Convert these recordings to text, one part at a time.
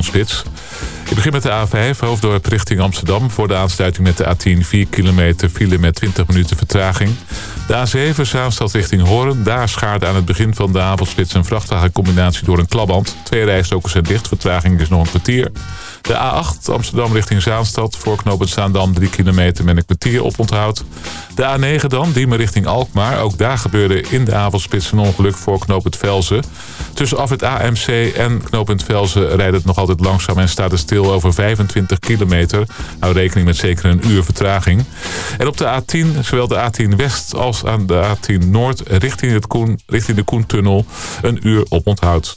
avondspits. Ik begin met de A5, hoofddorp richting Amsterdam. Voor de aansluiting met de A10 4 kilometer file met 20 minuten vertraging. De A7, Zaanstad richting Hoorn. Daar schaarde aan het begin van de avondspits een vrachtwagencombinatie door een klapband. Twee rijstokers zijn dicht, vertraging is nog een kwartier. De A8 Amsterdam richting Zaanstad. Voor knooppunt Zaandam 3 kilometer met een kwartier op onthoud. De A9 dan, Diemen richting Alkmaar. Ook daar gebeurde in de avondspits een ongeluk voor knooppunt Velzen. Tussen af het AMC en knooppunt Velzen rijdt het nog altijd langzaam... en staat er stil over 25 kilometer. Hou rekening met zeker een uur vertraging. En op de A10, zowel de A10 West als aan de A10 Noord... richting, het Koen, richting de Koentunnel een uur op onthoud.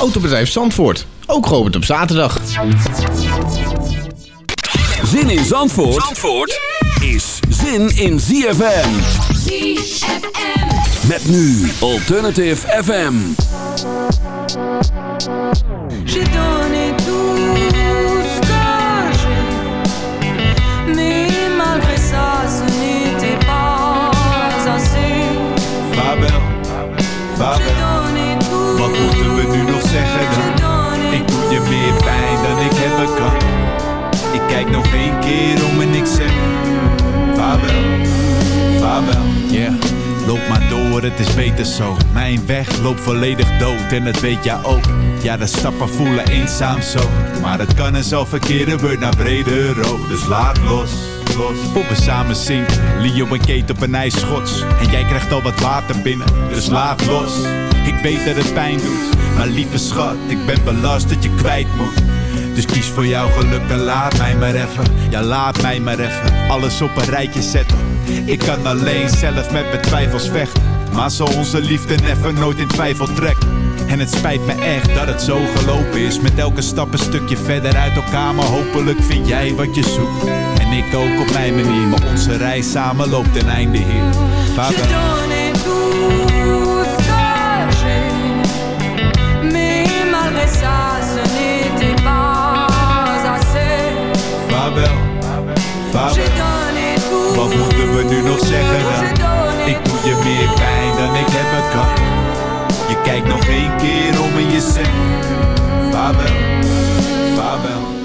Autobedrijf Zandvoort, ook geopend op zaterdag. Zin in Zandvoort, Zandvoort is zin in ZFM. ZFM. Met nu Alternative FM. J'ai donné je meer pijn dan ik hebben kan. Ik kijk nog één keer om en ik zeg Fabel, Fabel, yeah. Loop maar door, het is beter zo. Mijn weg loopt volledig dood en dat weet jij ook. Ja, de stappen voelen eenzaam zo. Maar het kan en zal verkeren, wordt naar brede rood. Dus laat los, los. We samen zinken. Leo en Kate op een ijsschots. En jij krijgt al wat water binnen, dus laat los. Ik weet dat het pijn doet, maar lieve schat, ik ben belast dat je kwijt moet. Dus kies voor jouw geluk en laat mij maar even. Ja, laat mij maar even alles op een rijtje zetten. Ik kan alleen zelf met mijn twijfels vechten. Maar zo onze liefde never nooit in twijfel trekt. En het spijt me echt dat het zo gelopen is. Met elke stap een stukje verder uit elkaar. Maar hopelijk vind jij wat je zoekt. En ik ook op mijn manier. Maar onze reis samen loopt ten einde hier. Vader. Vaarwel. Wat moeten we nu nog zeggen dan? Ik doe je meer pijn dan ik hebben kan. Je kijkt nog één keer om en je zegt Vaarwel, vaarwel.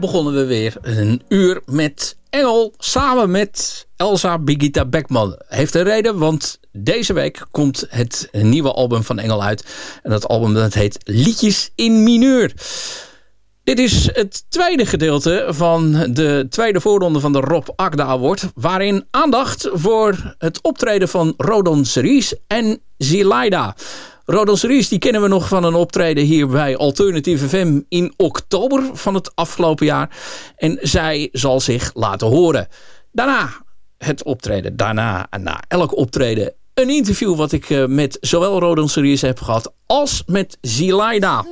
Begonnen we weer een uur met Engel samen met Elsa Bigita Beckman. Heeft een reden, want deze week komt het nieuwe album van Engel uit. En dat album dat heet Liedjes in Mineur. Dit is het tweede gedeelte van de tweede voorronde van de Rob Agda Award. Waarin aandacht voor het optreden van Rodon Series en Zilaida. Rodon Series die kennen we nog van een optreden hier bij Alternative FM in oktober van het afgelopen jaar. En zij zal zich laten horen. Daarna het optreden. Daarna, en na elk optreden, een interview wat ik eh, met zowel Rodon Series heb gehad als met Zilaida.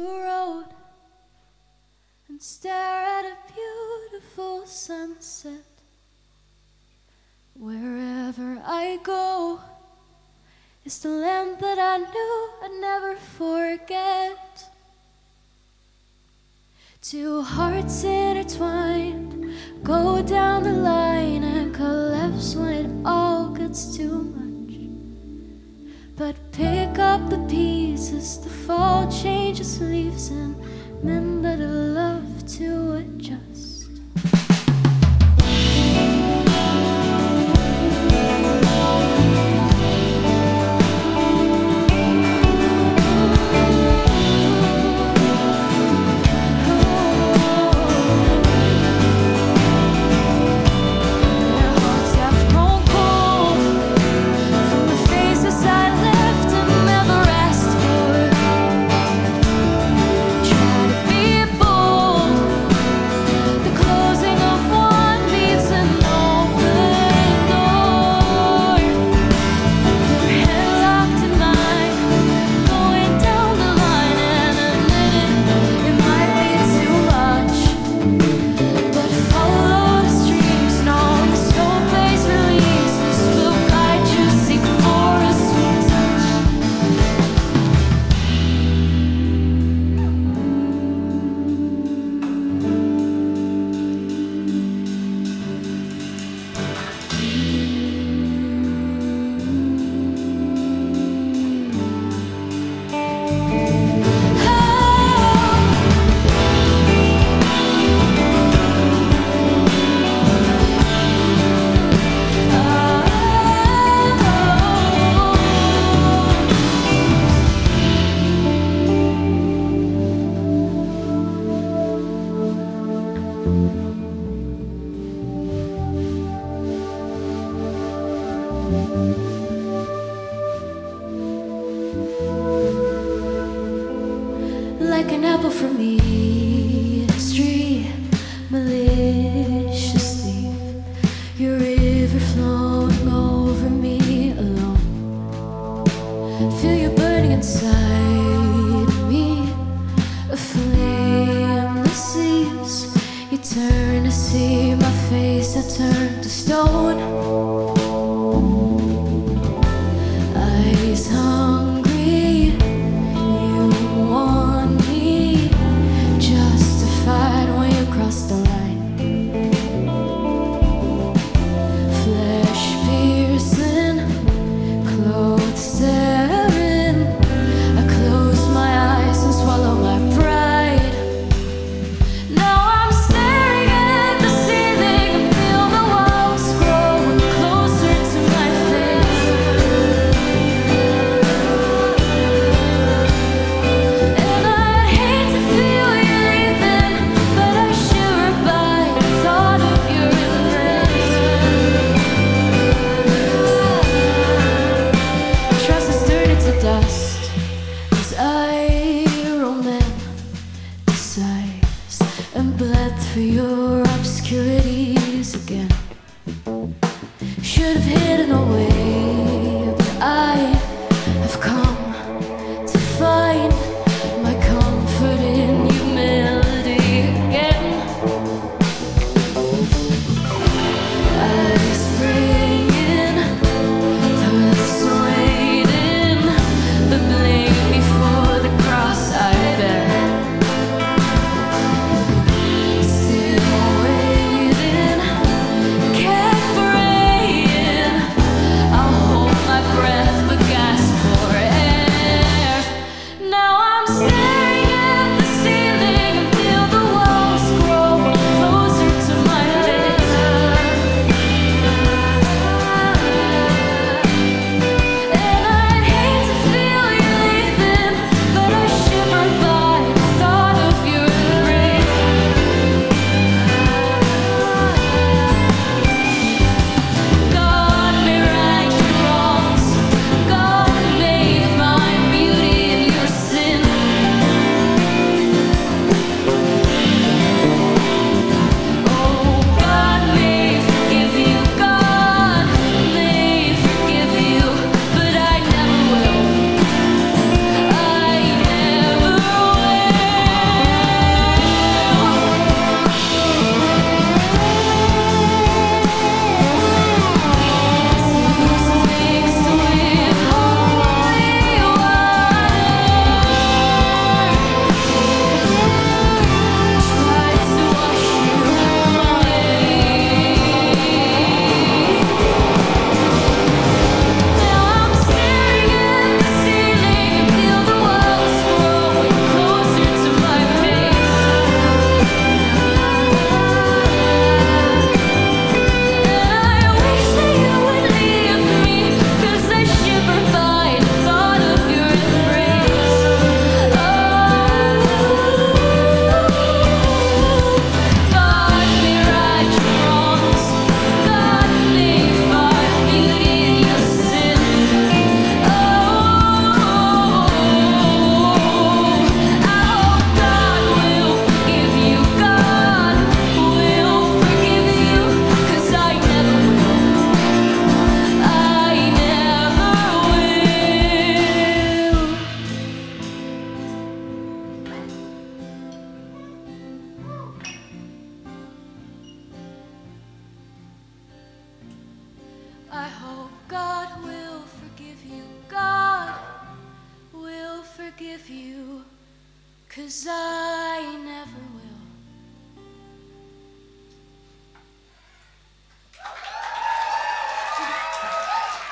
Wherever I go is the land that I knew I'd never forget. Two hearts intertwined go down the line and collapse when it all gets too much. But pick up the pieces, the fall changes leaves, and men that love to adjust.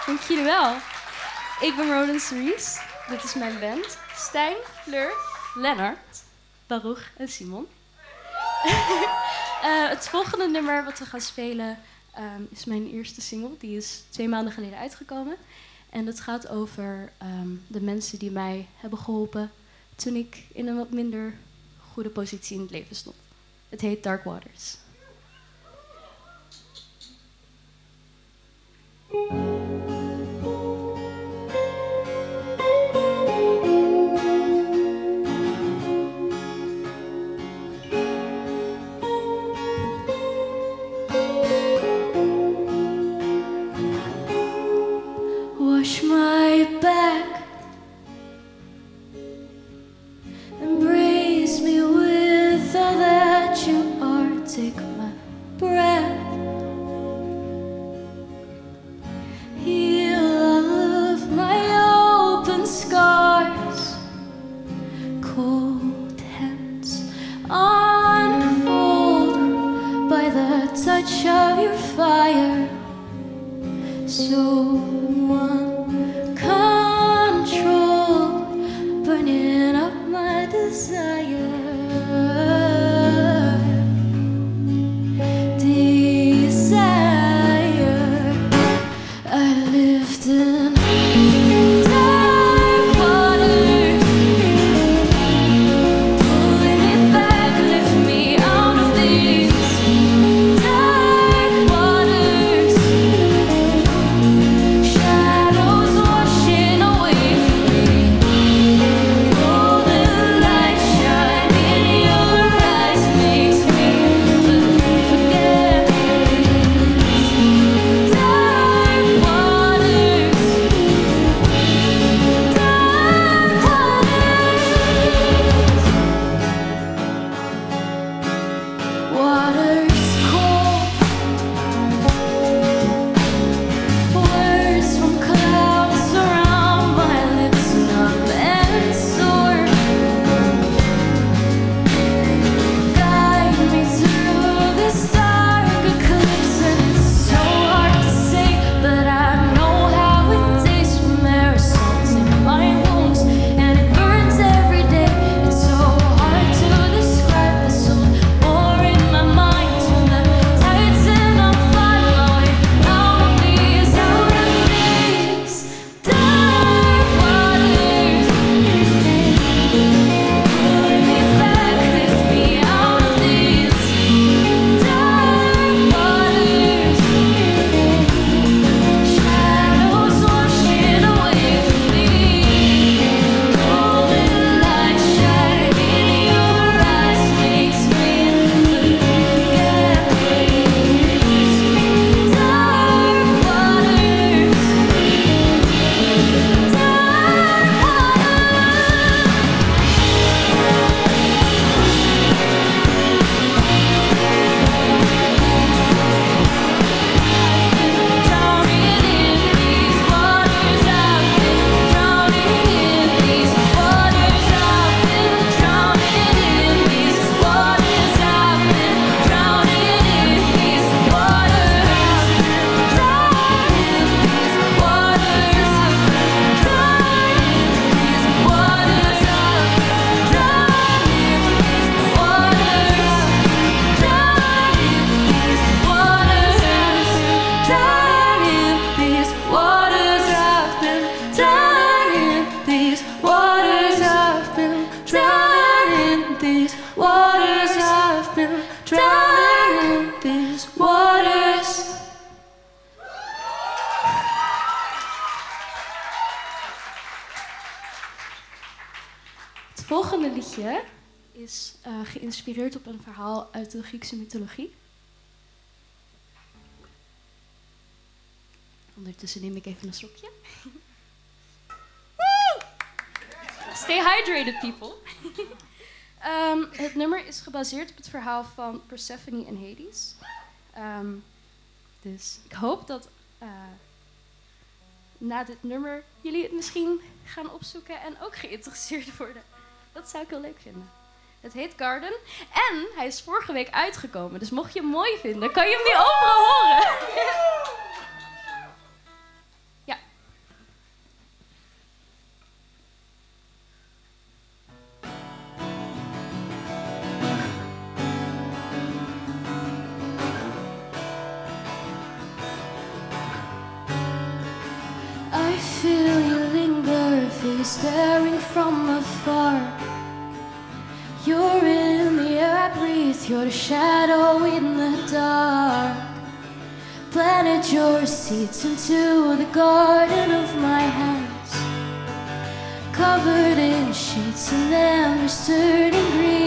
Dank jullie wel. Ik ben Roland Cerise. Dit is mijn band. Stijn, Fleur, Lennart, Baruch en Simon. Eh, het volgende nummer wat we gaan spelen ehm, is mijn eerste single. Die is twee maanden geleden uitgekomen. En het gaat over ehm, de mensen die mij hebben geholpen toen ik in een wat minder goede positie in het leven stond. Het heet Dark Waters. verhaal uit de Griekse mythologie. Ondertussen neem ik even een slokje. Stay hydrated, people. Ehm, het nummer is gebaseerd op het verhaal van Persephone en Hades. Ehm, dus ik hoop dat eh, na dit nummer jullie het misschien gaan opzoeken en ook geïnteresseerd worden. Dat zou ik heel leuk vinden. Het heet Garden. En hij is vorige week uitgekomen. Dus mocht je hem mooi vinden, kan je hem nu overal horen. feel linger staring from afar. You're in the air I breathe, you're a shadow in the dark. Planted your seeds into the garden of my house. Covered in sheets and embers in green.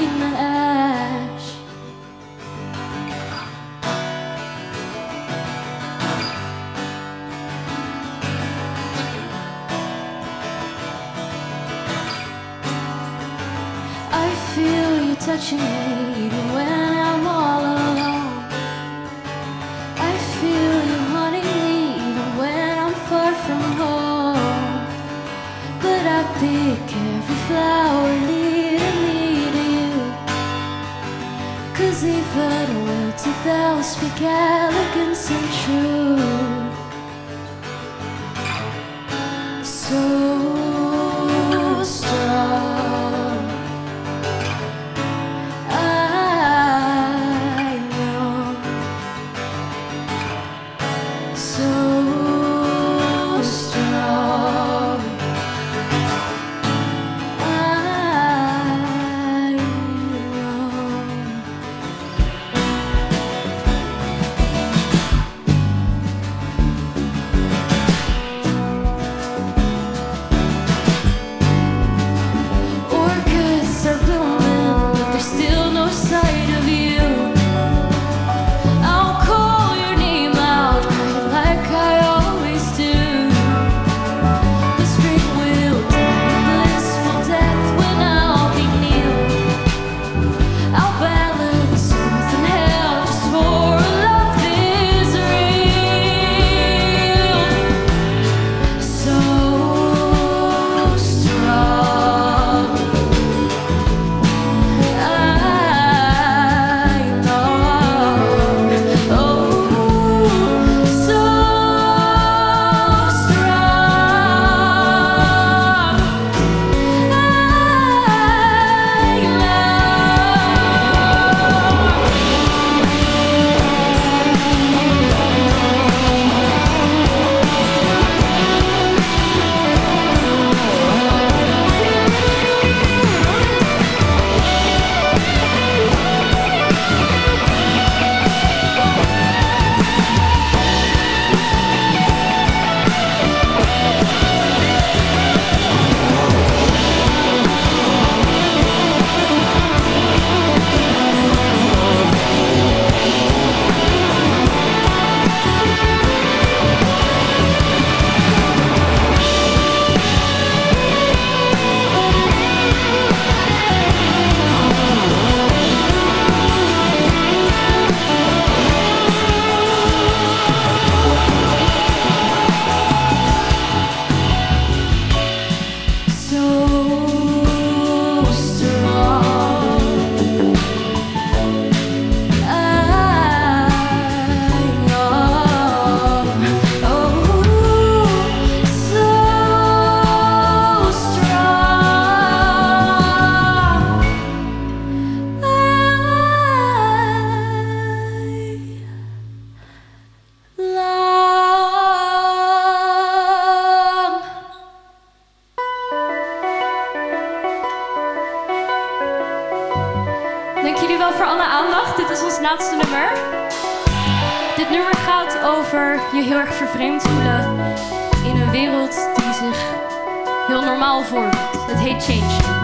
heel normaal voor. Het heet change.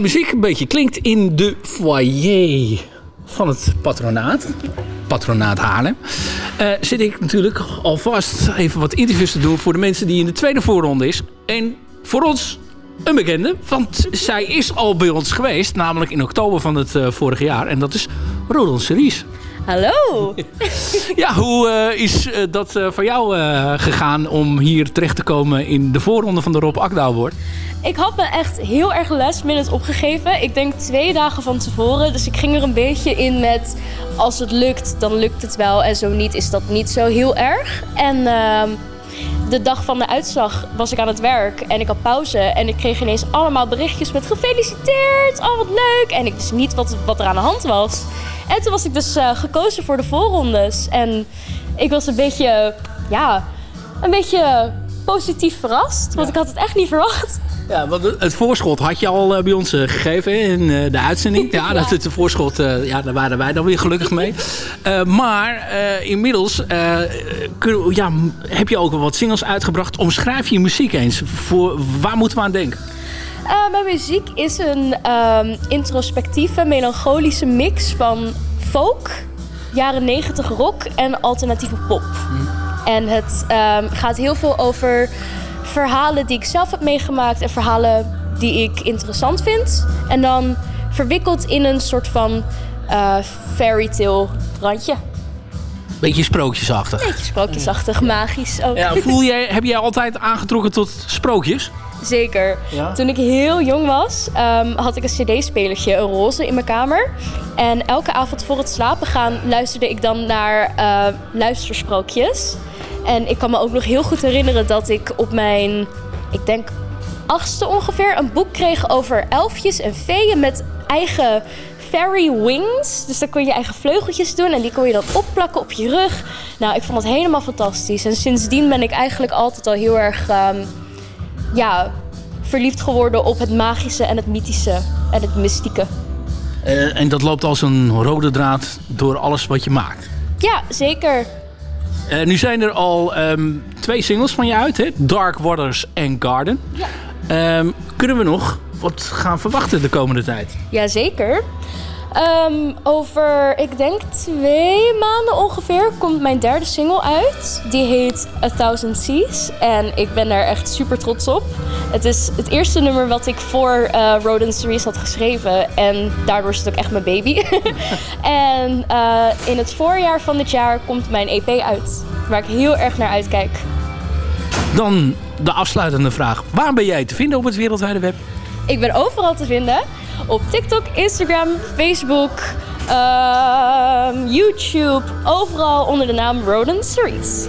muziek een beetje klinkt in de foyer van het patronaat. Patronaat Haarlem. Eh, zit ik natuurlijk alvast even wat interviews te doen voor de mensen die in de tweede voorronde is. En voor ons een bekende, want zij is al bij ons geweest. Namelijk in oktober van het uh, vorige jaar. En dat is Roland Series. Hallo. Ja, hoe eh, is eh, dat eh, voor jou gegaan om hier terecht te komen in de voorronde van de Rob Akda Award? Ik had me echt heel erg last minute opgegeven. Ik denk twee dagen van tevoren. Dus ik ging er een beetje in met... als het lukt, dan lukt het wel. En zo niet, is dat niet zo heel erg. En ehm, de dag van de uitslag was ik aan het werk. En ik had pauze. En ik kreeg ineens allemaal berichtjes met gefeliciteerd. Oh, wat leuk. En ik wist niet wat, wat er aan de hand was. En toen was ik dus eh, gekozen voor de voorrondes. En ik was een beetje... Ja, een beetje positief verrast. Want ik had het echt niet verwacht. Ja, want het voorschot had je al eh, bij ons eh, gegeven in eh, de uitzending. Ja, dat het voorschot, ja, daar waren wij dan weer gelukkig mee. Maar inmiddels kun- ja, heb je ook wat singles uitgebracht. Omschrijf je muziek eens. Voor, waar moeten we aan denken? Mijn muziek is een ehm, introspectieve, melancholische mix van folk, jaren 90 rock en alternatieve pop. En het ehm, gaat heel veel over verhalen die ik zelf heb meegemaakt en verhalen die ik interessant vind. En dan verwikkeld in een soort van eh fairy tale randje. Beetje sprookjesachtig. Beetje sprookjesachtig, magisch ook. Ja, voel jij, heb jij altijd aangetrokken tot sprookjes? Zeker. Ja? Toen ik heel jong was, ehm, had ik een cd-spelertje, een roze, in mijn kamer. En elke avond voor het slapen gaan luisterde ik dan naar eh, luistersprookjes. En ik kan me ook nog heel goed herinneren dat ik op mijn, ik denk achtste ongeveer, een boek kreeg over elfjes en feeën met eigen fairy wings. Dus dan kon je eigen vleugeltjes doen en die kon je dan opplakken op je rug. Nou, ik vond het helemaal fantastisch. En sindsdien ben ik eigenlijk altijd al heel erg ehm, ja, verliefd geworden op het magische en het mythische en het mystieke. Eh, en dat loopt als een rode draad door alles wat je maakt. Ja, zeker. Eh, nu zijn er al ehm, twee singles van je uit, hè? Dark Waters en Garden. Ehm, kunnen we nog wat gaan verwachten de komende tijd? Jazeker. Ehm over, ik denk twee maanden ongeveer, komt mijn derde single uit. Die heet A Thousand Seas. En ik ben daar echt super trots op. Het is het eerste nummer wat ik voor eh Rodent Series had geschreven. En daardoor is het ook echt mijn baby. en eh, in het voorjaar van dit jaar komt mijn EP uit. Waar ik heel erg naar uitkijk. Dan de afsluitende vraag. Waar ben jij te vinden op het wereldwijde web? Ik ben overal te vinden. Op TikTok, Instagram, Facebook, ehm, YouTube. Overal onder de naam Rodent Series.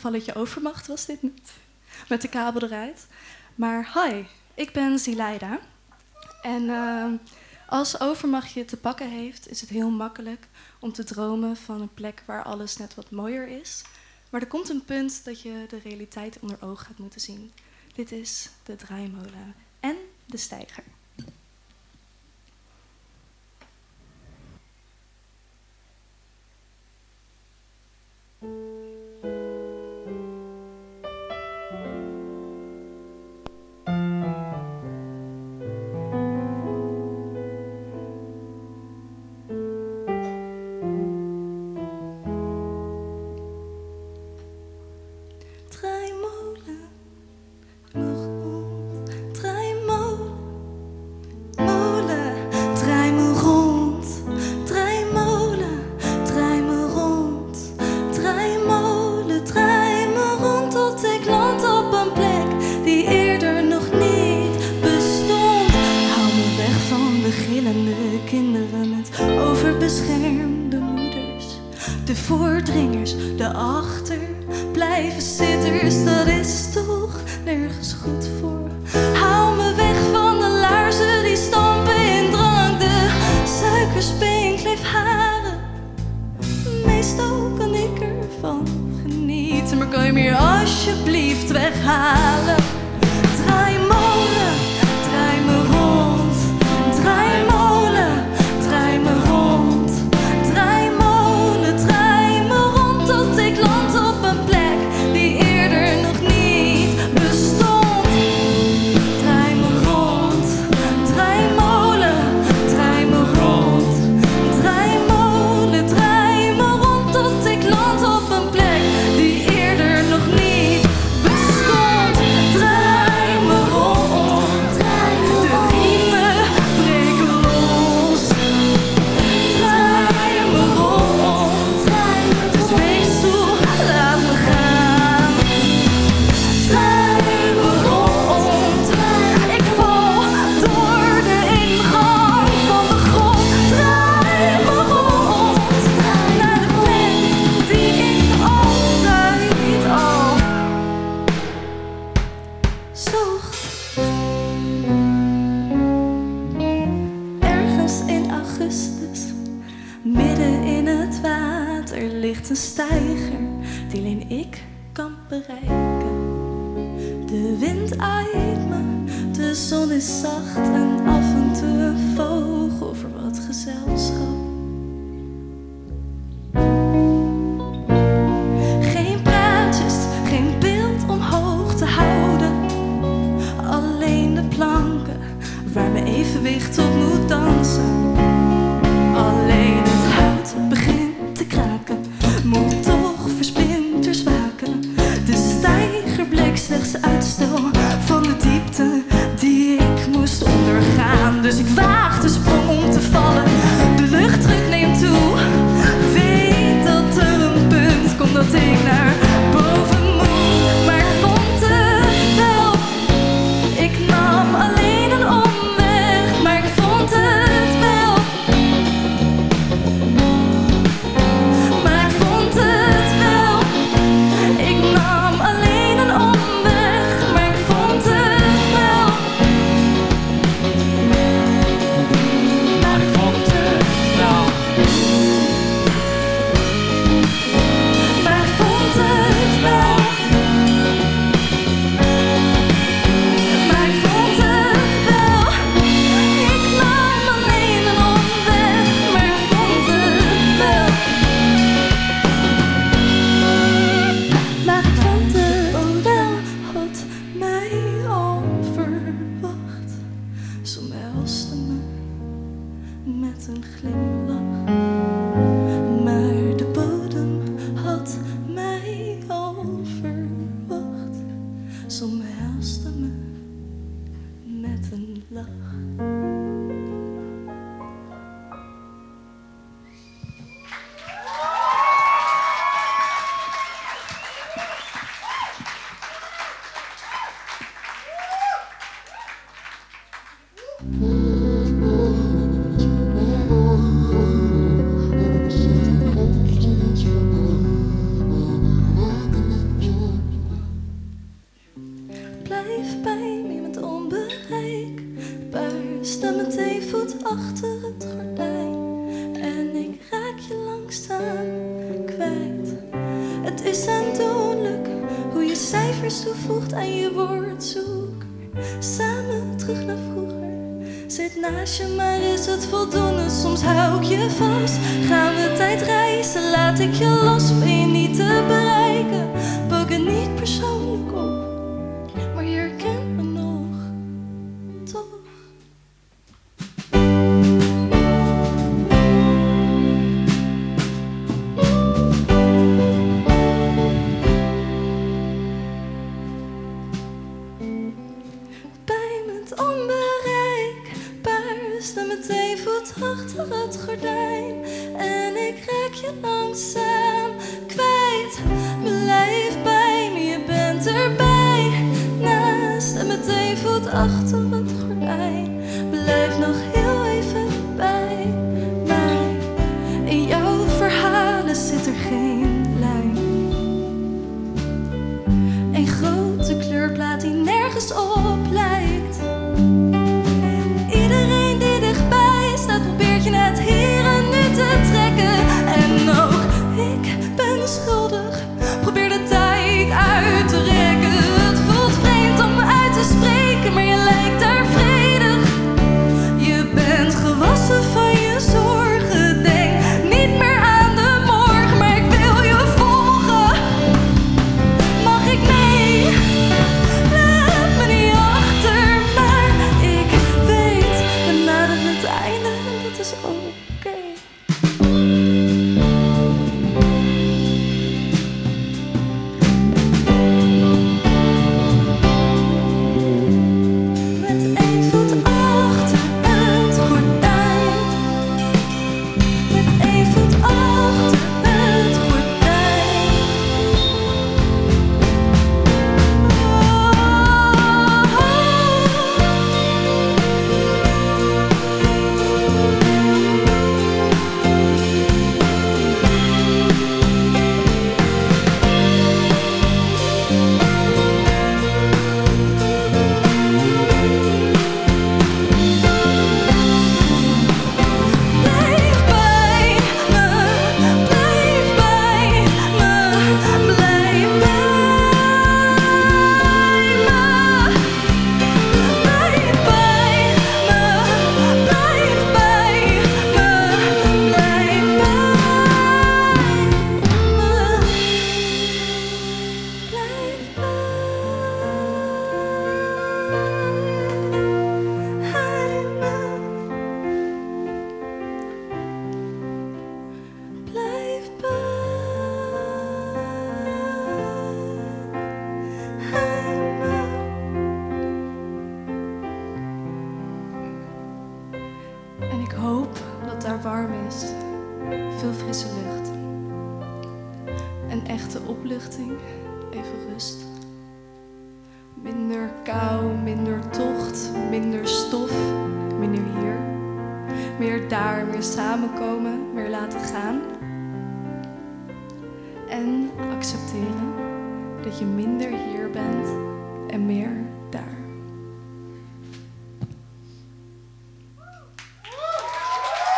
gevalletje overmacht was dit niet. Met de kabel eruit. Maar hi, ik ben Zilaida. En eh, als overmacht je te pakken heeft, is het heel makkelijk om te dromen van een plek waar alles net wat mooier is. Maar er komt een punt dat je de realiteit onder oog gaat moeten zien. Dit is de draaimolen en de stijger. een stijger die alleen ik kan bereiken. De wind aait me, de zon is zacht en af en toe een vogel over wat gezelschap. soms omhelste me met een lach.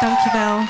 Dankjewel.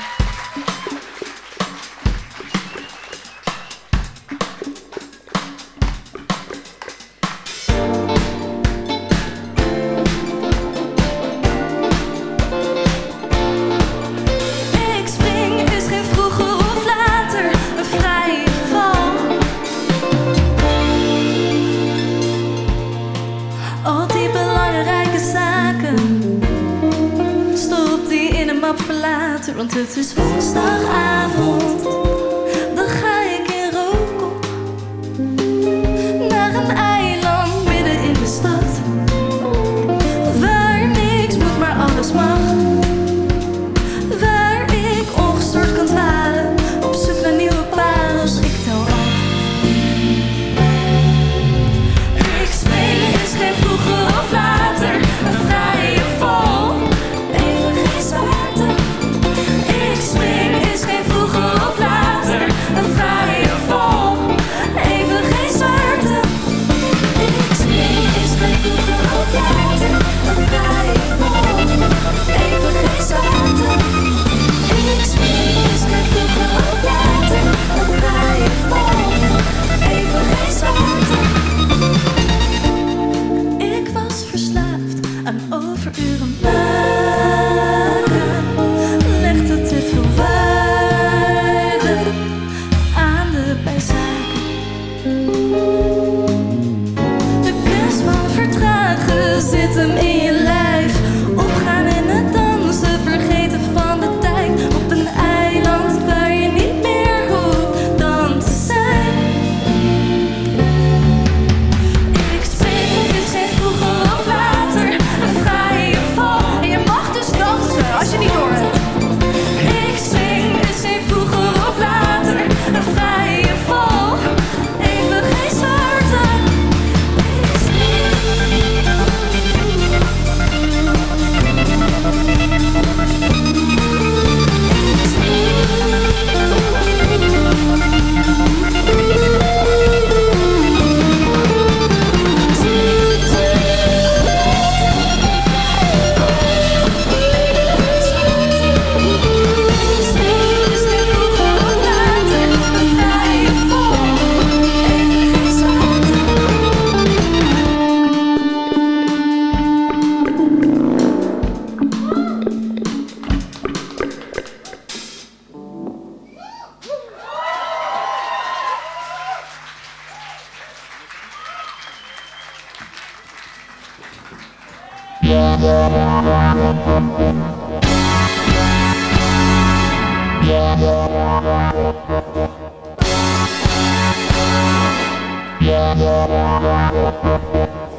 Dag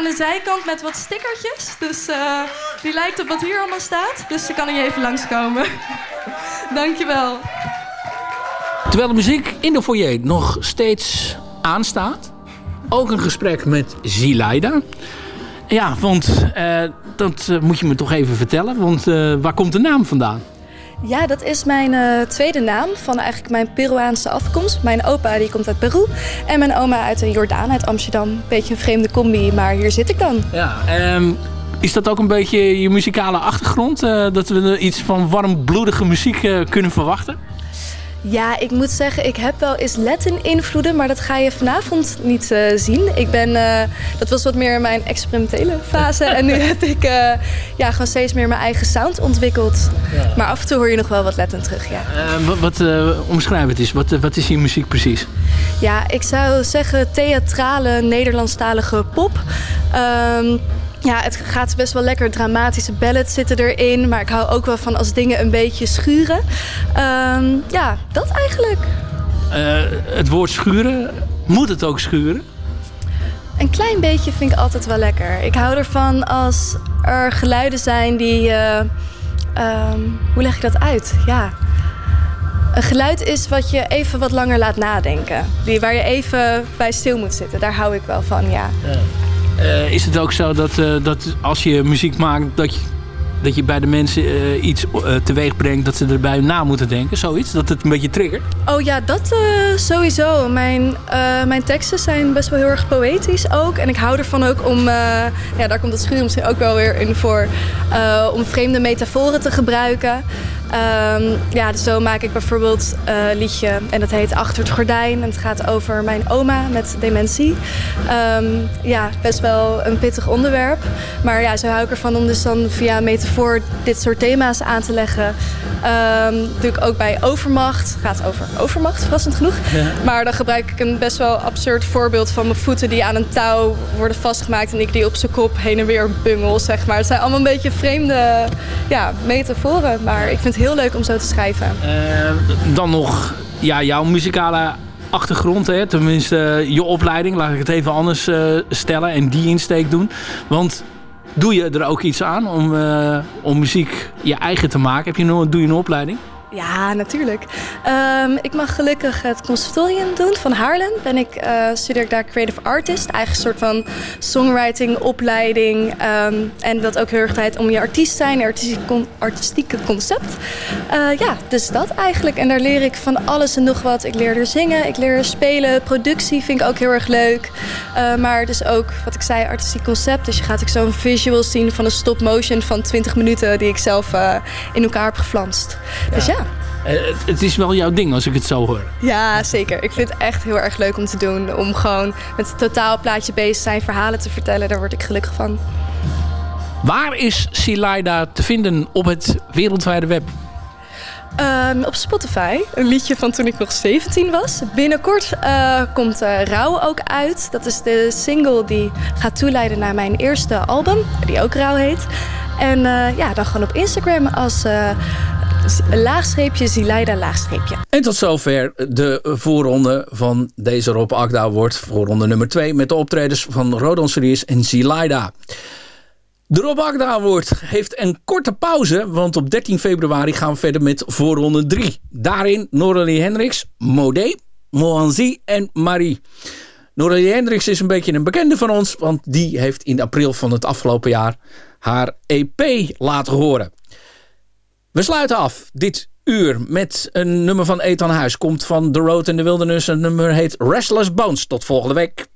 aan de zijkant met wat stickertjes. Dus eh, die lijkt op wat hier allemaal staat. Dus dan kan ik even langskomen. Dankjewel. Terwijl de muziek in de foyer nog steeds aanstaat. Ook een gesprek met Zilaida. Ja, want eh, dat eh, moet je me toch even vertellen. Want eh, waar komt de naam vandaan? Ja, dat is mijn eh, tweede naam van eigenlijk mijn Peruaanse afkomst. Mijn opa die komt uit Peru en mijn oma uit een Jordaan, uit Amsterdam. Beetje een vreemde combi, maar hier zit ik dan. Ja, ehm, is dat ook een beetje je muzikale achtergrond? eh, dat we iets van warmbloedige muziek eh, kunnen verwachten? Ja, ik moet zeggen, ik heb wel eens Latin-invloeden, maar dat ga je vanavond niet eh, zien. Ik ben, eh, dat was wat meer mijn experimentele fase. en nu heb ik eh, ja, gewoon steeds meer mijn eigen sound ontwikkeld. Maar af en toe hoor je nog wel wat Latin terug, ja. Wat wat omschrijf het eens. Wat, wat is je muziek precies? Ja, ik zou zeggen theatrale Nederlandstalige pop. Ehm, ja, het gaat best wel lekker. Dramatische ballads zitten erin. Maar ik hou ook wel van als dingen een beetje schuren. Ehm, ja, dat eigenlijk. Eh, het woord schuren, moet het ook schuren? Een klein beetje vind ik altijd wel lekker. Ik hou ervan als er geluiden zijn die. eh, ehm, hoe leg ik dat uit? Ja. Een geluid is wat je even wat langer laat nadenken. Die, waar je even bij stil moet zitten. Daar hou ik wel van, ja. Eh, is het ook zo dat, eh, dat als je muziek maakt, dat je dat je bij de mensen eh, iets teweeg brengt dat ze erbij na moeten denken? Zoiets? Dat het een beetje triggert? Oh ja, dat sowieso. Mijn, mijn teksten zijn best wel heel erg poëtisch ook. En ik hou ervan ook om, ja, daar komt het schuur misschien ook wel weer in voor, om vreemde metaforen te gebruiken. Ehm, ja, dus zo maak ik bijvoorbeeld eh, een liedje en dat heet Achter het Gordijn. En het gaat over mijn oma met dementie. Ehm, ja, best wel een pittig onderwerp. Maar ja, zo hou ik ervan om dus dan via metafoor dit soort thema's aan te leggen. Ehm doe ik ook bij overmacht. Het gaat over overmacht, verrassend genoeg. Maar dan gebruik ik een best wel absurd voorbeeld van mijn voeten die aan een touw worden vastgemaakt. En ik die op zijn kop heen en weer bungel, zeg maar. Het zijn allemaal een beetje vreemde ja, metaforen. Maar ik vind het heel leuk om zo te schrijven. Eh, dan nog ja, jouw muzikale achtergrond, hè? tenminste eh, je opleiding. Laat ik het even anders eh, stellen en die insteek doen. Want doe je er ook iets aan om, om muziek je eigen te maken? Heb je doe je een opleiding? Ja, natuurlijk. Ehm, ik mag gelukkig het conservatorium doen van Haarlem. Ben ik, eh, studeer ik daar creative artist. Een soort van songwriting opleiding. Ehm, en dat ook heel erg tijd om je artiest te zijn, artistieke, con- artistieke concept. Eh, ja, dus dat eigenlijk. En daar leer ik van alles en nog wat. Ik leer er zingen, ik leer er spelen. Productie vind ik ook heel erg leuk. Eh, maar dus ook, wat ik zei, artistiek concept. Dus je gaat ook zo'n visual zien van een stop motion van 20 minuten... die ik zelf in elkaar heb geflanst. Dus ja. Eh, het, het is wel jouw ding als ik het zo hoor. Ja, zeker. Ik vind het echt heel erg leuk om te doen. Om gewoon met het totaalplaatje bezig te zijn, verhalen te vertellen. Daar word ik gelukkig van. Waar is Silaida te vinden op het wereldwijde web? Ehm, op Spotify, een liedje van toen ik nog 17 was. Binnenkort eh, komt eh Rauw ook uit. Dat is de single die gaat toeleiden naar mijn eerste album, die ook Rauw heet. En ja, dan gewoon op Instagram als laagstreepje Zilaida laagstreepje. En tot zover de voorronde van deze Rob Akda wordt voorronde nummer 2 met de optredens van Rodon Series en Zilaida. De Rob Akda Award heeft een korte pauze, want op 13 februari gaan we verder met voorronde 3. Daarin Noralie Hendricks, Modé, Moanzi en Marie. Noralie Hendricks is een beetje een bekende van ons, want die heeft in april van het afgelopen jaar haar EP laten horen. We sluiten af dit uur met een nummer van Ethan Huis. Komt van The Road in the Wilderness. Een nummer heet Restless Bones. Tot volgende week.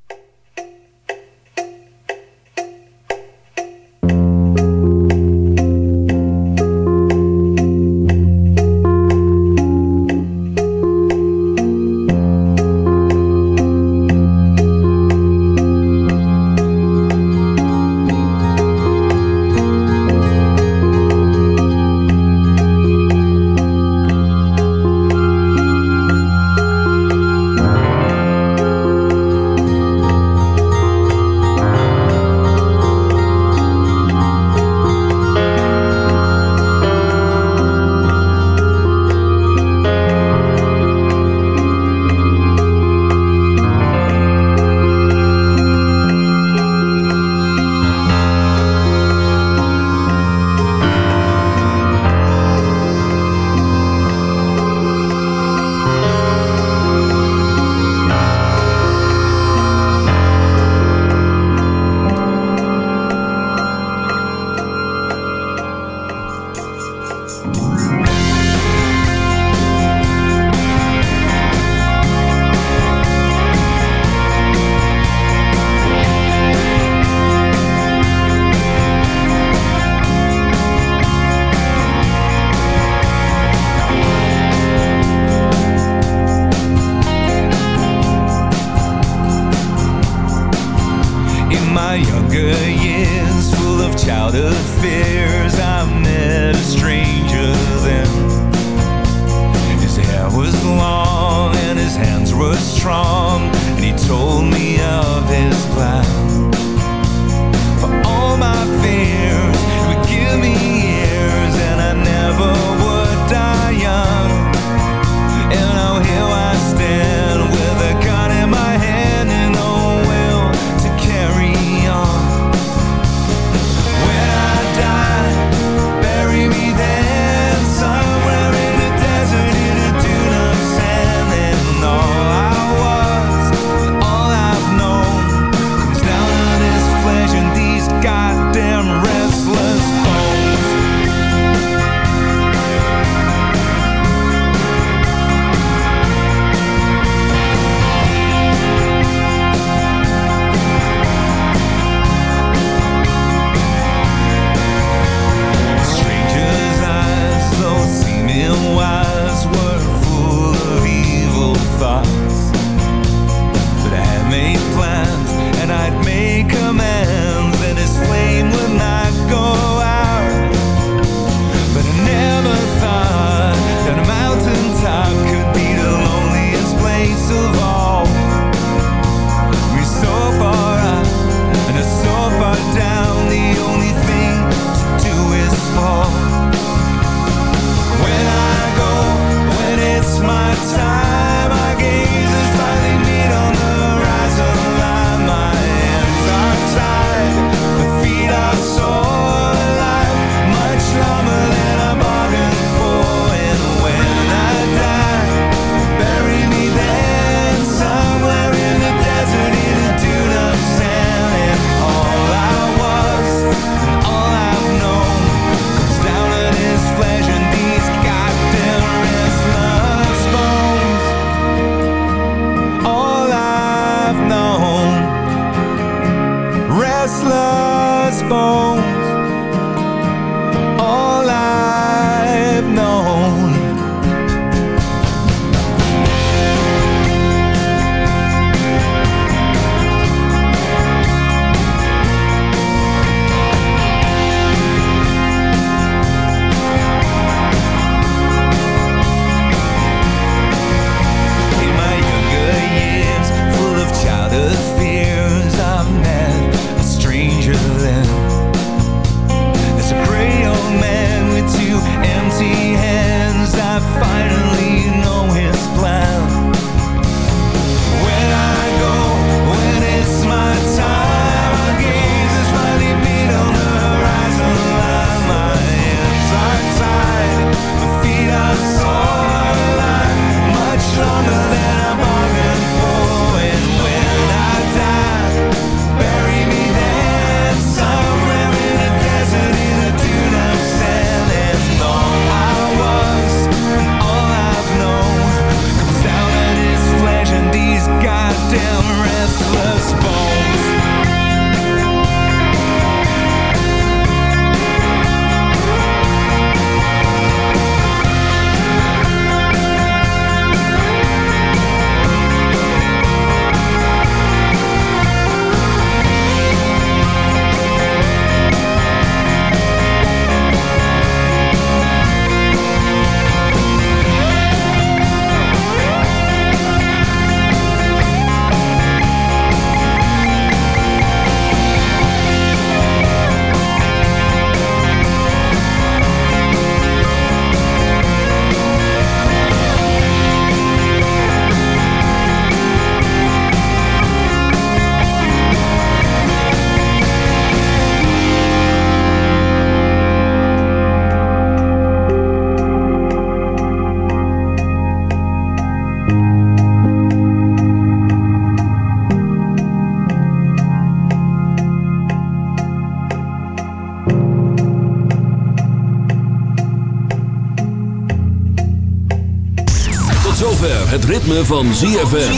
Het ritme van ZFM.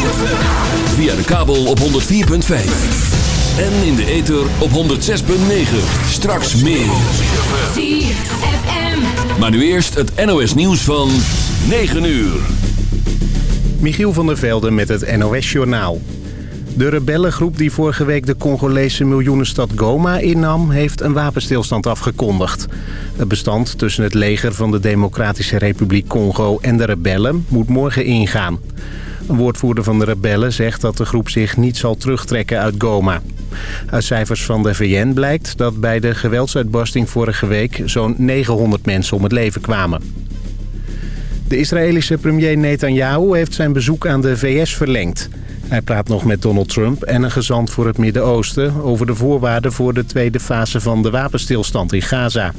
Via de kabel op 104.5. En in de ether op 106.9. Straks meer. ZFM. Maar nu eerst het NOS nieuws van 9 uur. Michiel van der Velde met het NOS-journaal. De rebellengroep die vorige week de Congolese miljoenenstad Goma innam... heeft een wapenstilstand afgekondigd. Het bestand tussen het leger van de Democratische Republiek Congo en de rebellen moet morgen ingaan. Een woordvoerder van de rebellen zegt dat de groep zich niet zal terugtrekken uit Goma. Uit cijfers van de VN blijkt dat bij de geweldsuitbarsting vorige week... zo'n 900 mensen om het leven kwamen. De Israëlische premier Netanyahu heeft zijn bezoek aan de VS verlengd. Hij praat nog met Donald Trump en een gezant voor het Midden-Oosten... over de voorwaarden voor de tweede fase van de wapenstilstand in Gaza.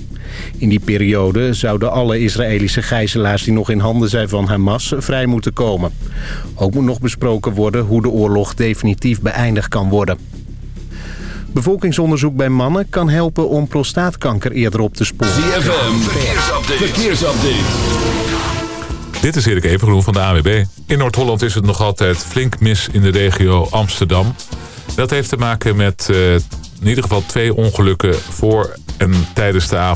In die periode zouden alle Israëlische gijzelaars die nog in handen zijn van Hamas vrij moeten komen. Ook moet nog besproken worden hoe de oorlog definitief beëindigd kan worden. Bevolkingsonderzoek bij mannen kan helpen om prostaatkanker eerder op te sporen. ZFM, verkeersupdate. verkeersupdate. Dit is Erik Evengroen van de AWB. In Noord-Holland is het nog altijd flink mis in de regio Amsterdam. Dat heeft te maken met eh, in ieder geval twee ongelukken voor en tijdens de avond.